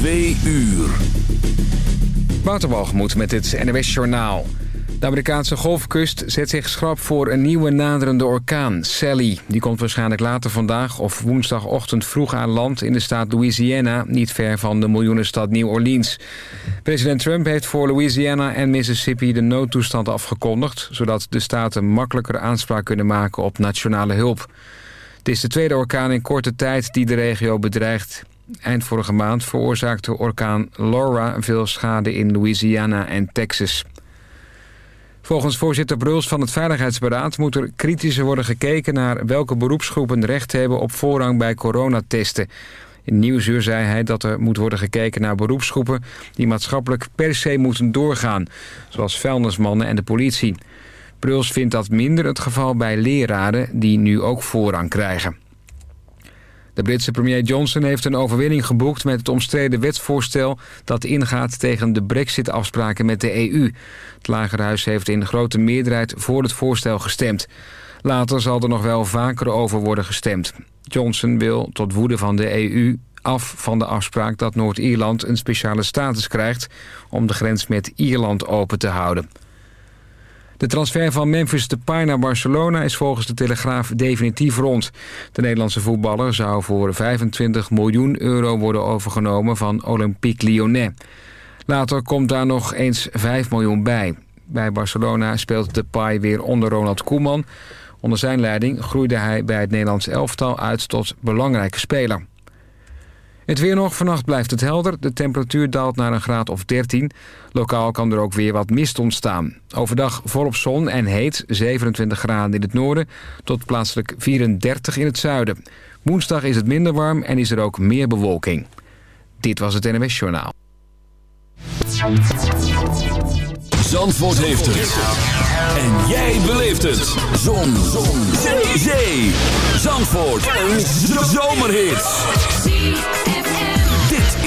Twee uur. Waterbalgemoed met het NWS Journaal. De Amerikaanse golfkust zet zich schrap voor een nieuwe naderende orkaan, Sally. Die komt waarschijnlijk later vandaag of woensdagochtend vroeg aan land... in de staat Louisiana, niet ver van de miljoenenstad New Orleans. President Trump heeft voor Louisiana en Mississippi de noodtoestand afgekondigd... zodat de staten makkelijker aanspraak kunnen maken op nationale hulp. Het is de tweede orkaan in korte tijd die de regio bedreigt. Eind vorige maand veroorzaakte orkaan Laura veel schade in Louisiana en Texas. Volgens voorzitter Bruls van het Veiligheidsberaad moet er kritischer worden gekeken naar welke beroepsgroepen recht hebben op voorrang bij coronatesten. In Nieuwsuur zei hij dat er moet worden gekeken naar beroepsgroepen die maatschappelijk per se moeten doorgaan, zoals vuilnismannen en de politie. Bruls vindt dat minder het geval bij leraren die nu ook voorrang krijgen. De Britse premier Johnson heeft een overwinning geboekt met het omstreden wetsvoorstel dat ingaat tegen de brexit-afspraken met de EU. Het Lagerhuis heeft in grote meerderheid voor het voorstel gestemd. Later zal er nog wel vaker over worden gestemd. Johnson wil tot woede van de EU af van de afspraak dat Noord-Ierland een speciale status krijgt om de grens met Ierland open te houden. De transfer van Memphis Depay naar Barcelona is volgens de Telegraaf definitief rond. De Nederlandse voetballer zou voor 25 miljoen euro worden overgenomen van Olympique Lyonnais. Later komt daar nog eens 5 miljoen bij. Bij Barcelona speelt Depay weer onder Ronald Koeman. Onder zijn leiding groeide hij bij het Nederlands elftal uit tot belangrijke speler. Het weer nog. Vannacht blijft het helder. De temperatuur daalt naar een graad of 13. Lokaal kan er ook weer wat mist ontstaan. Overdag volop zon en heet. 27 graden in het noorden tot plaatselijk 34 in het zuiden. Woensdag is het minder warm en is er ook meer bewolking. Dit was het NMS Journaal. Zandvoort heeft het. En jij beleeft het. Zon. Zon. Zee. Zandvoort. Een zomerhit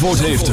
Zandvoort heeft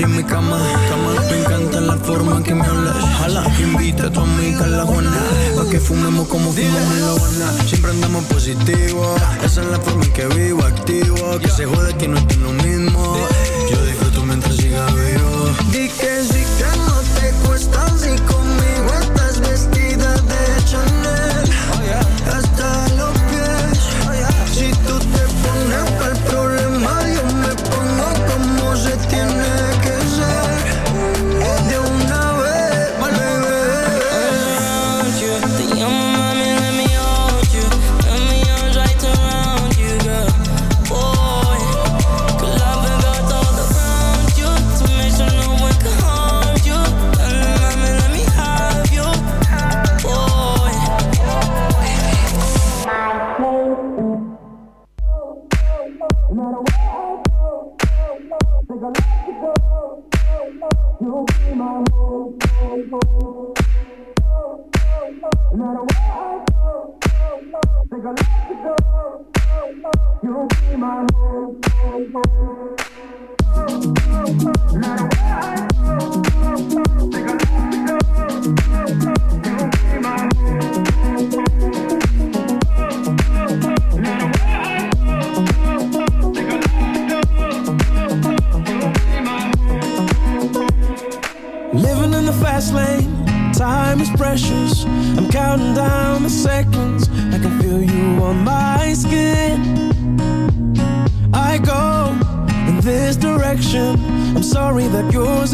en mi cama. Me encanta la forma que me hablas. Jala, invita a tu amiga a la Juana. Pa' que fumemos como fumamos en la Habana. Siempre andamos positivo. Esa es la forma en que vivo, activo. Que se jode que no estoy lo mismo. Yo disfruto mientras siga vivo. Di que sí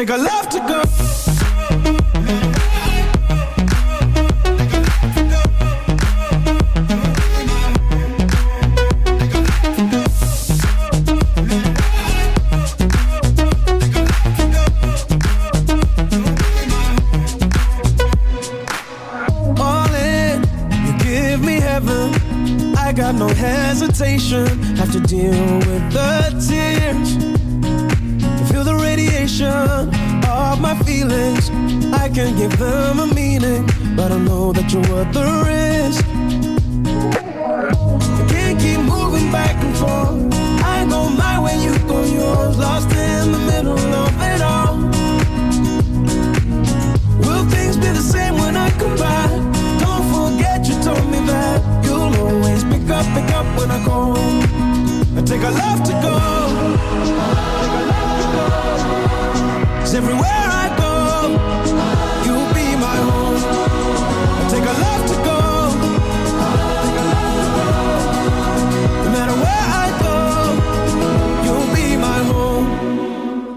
take a love to go.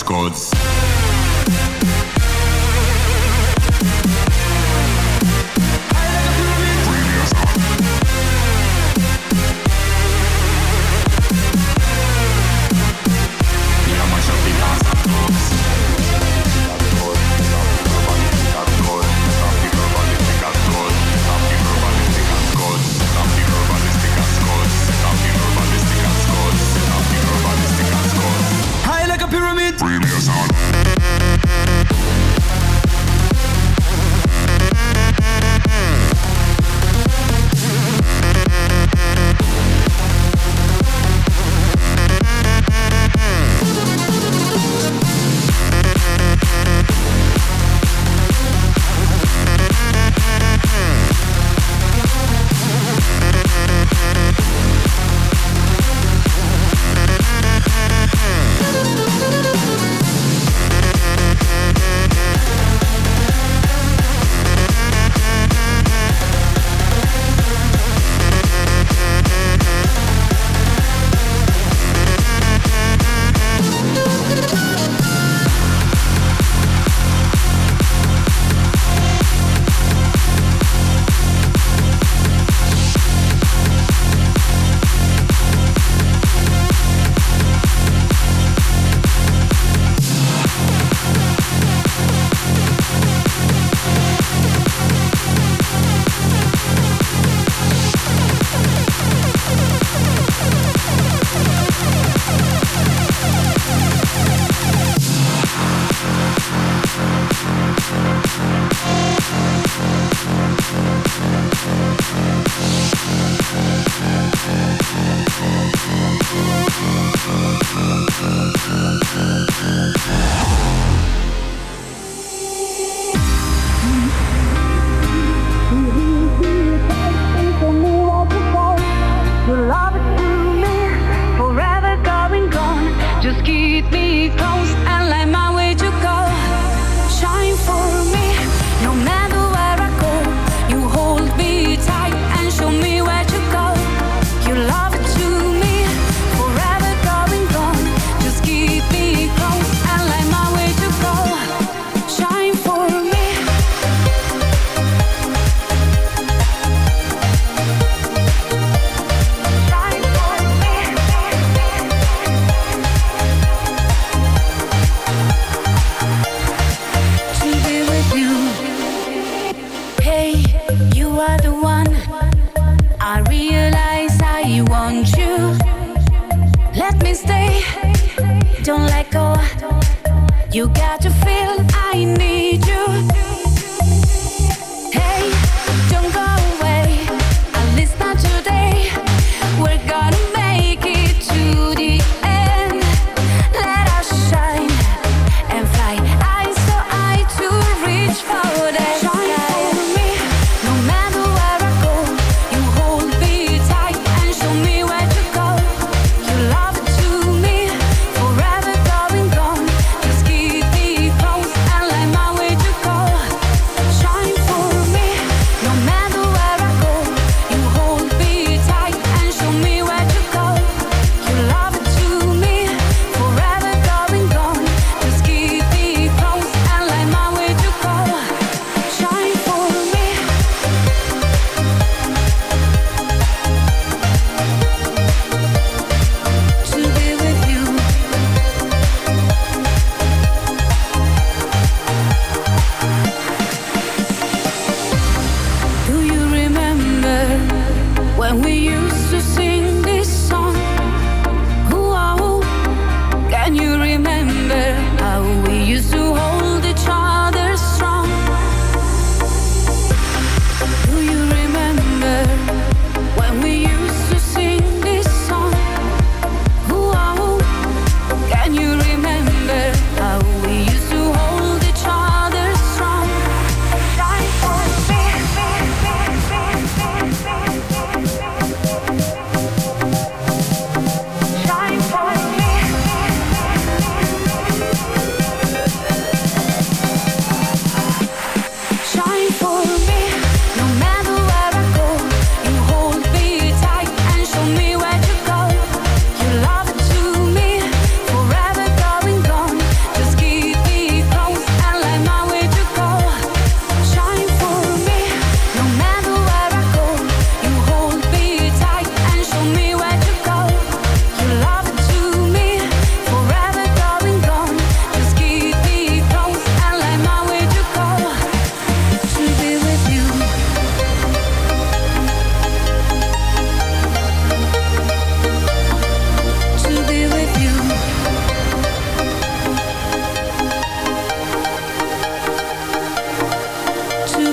Scots.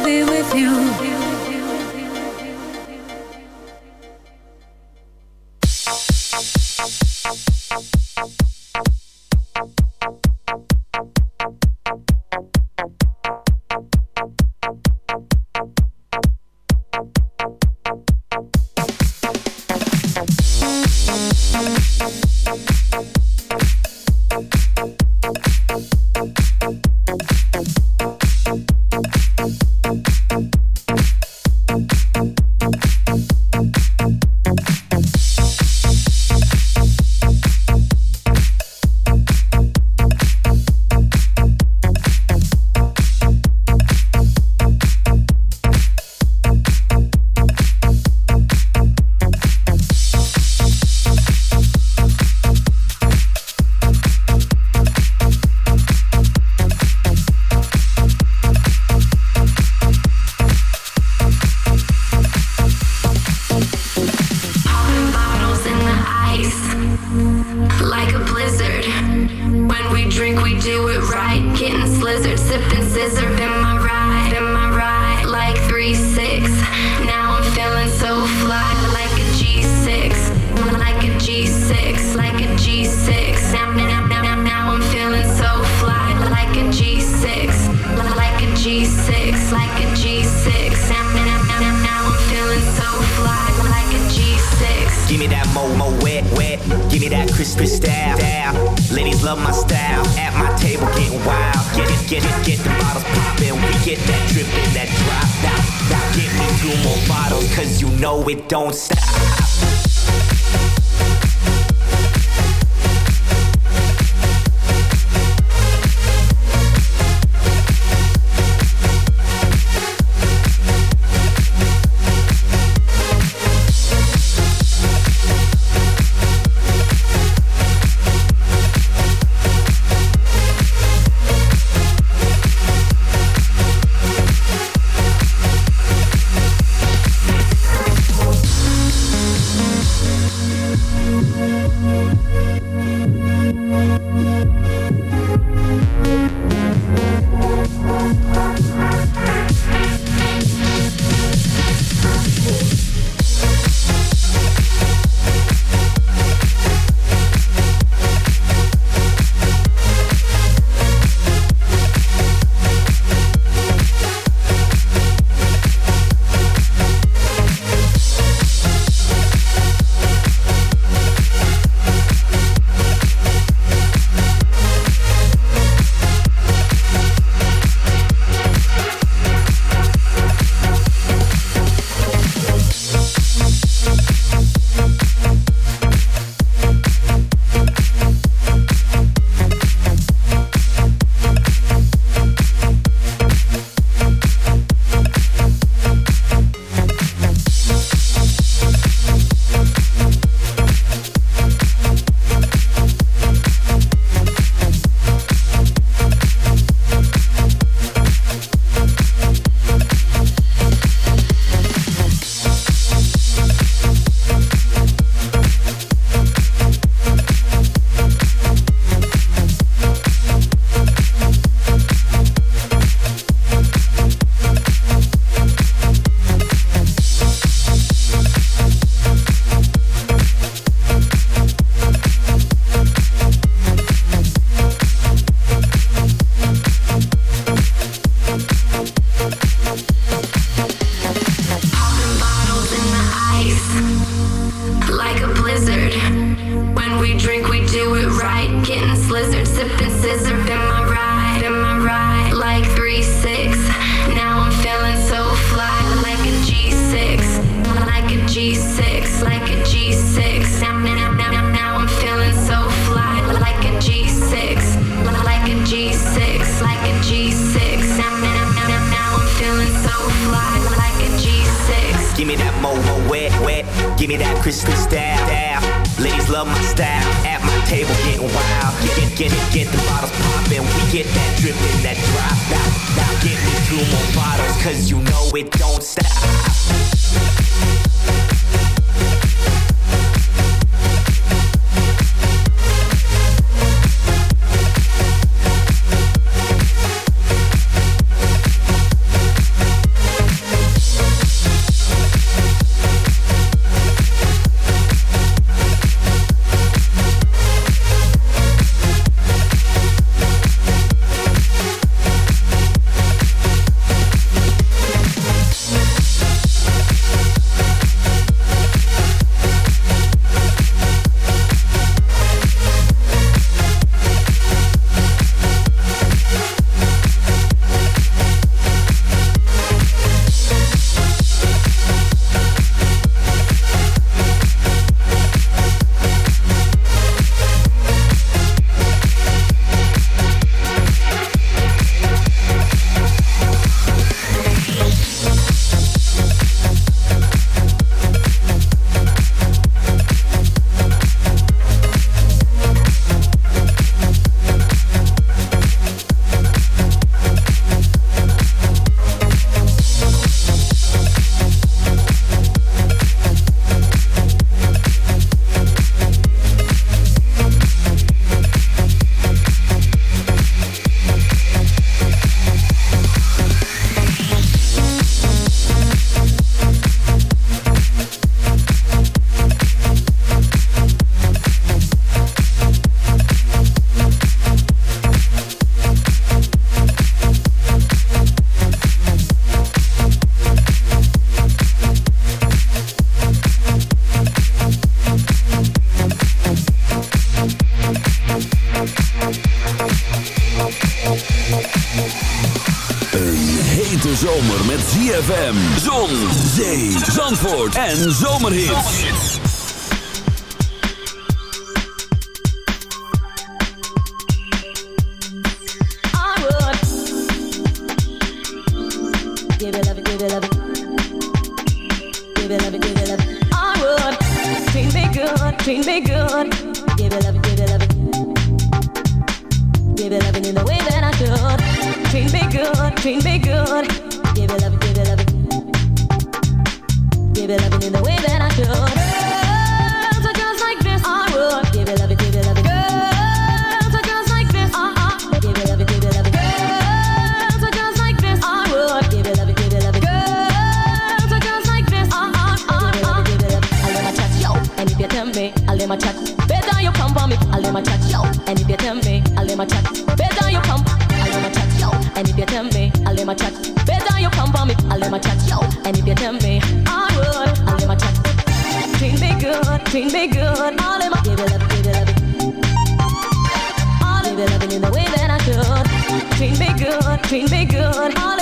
be with you. En Zomerhit. And if you tell me I would, I'll give my chat. Treat be good, treat be good. All in my give it up, give it up. All in my give it up in the way that I should. Treat be good, treat be good. All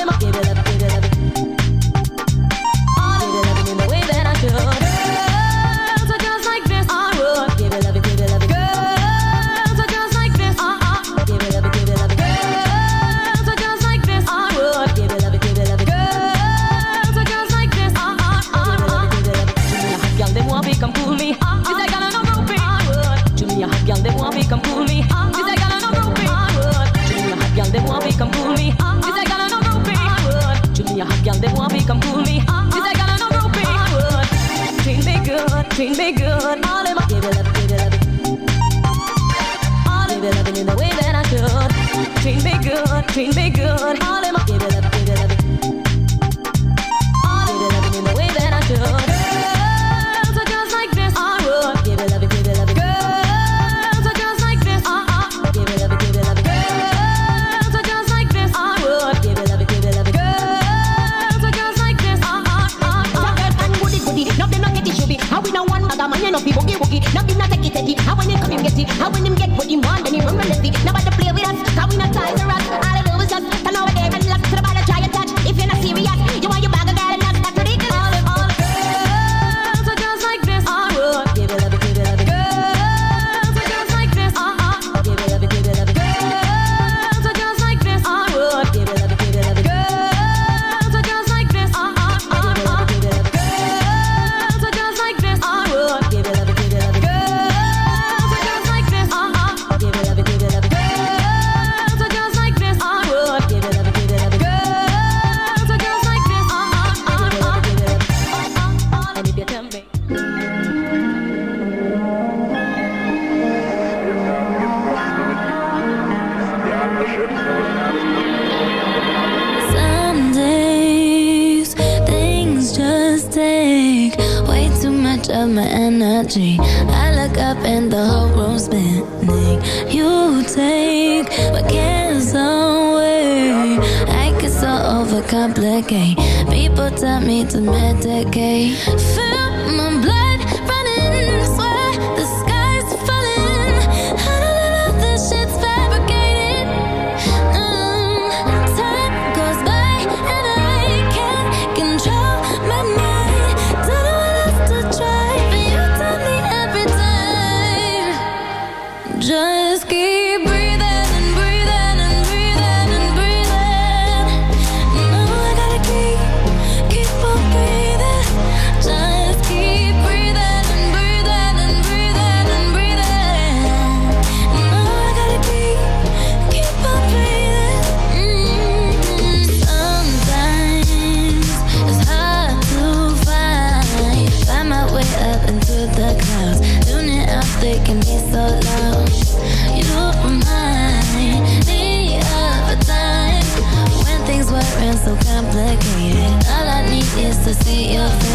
fantasy of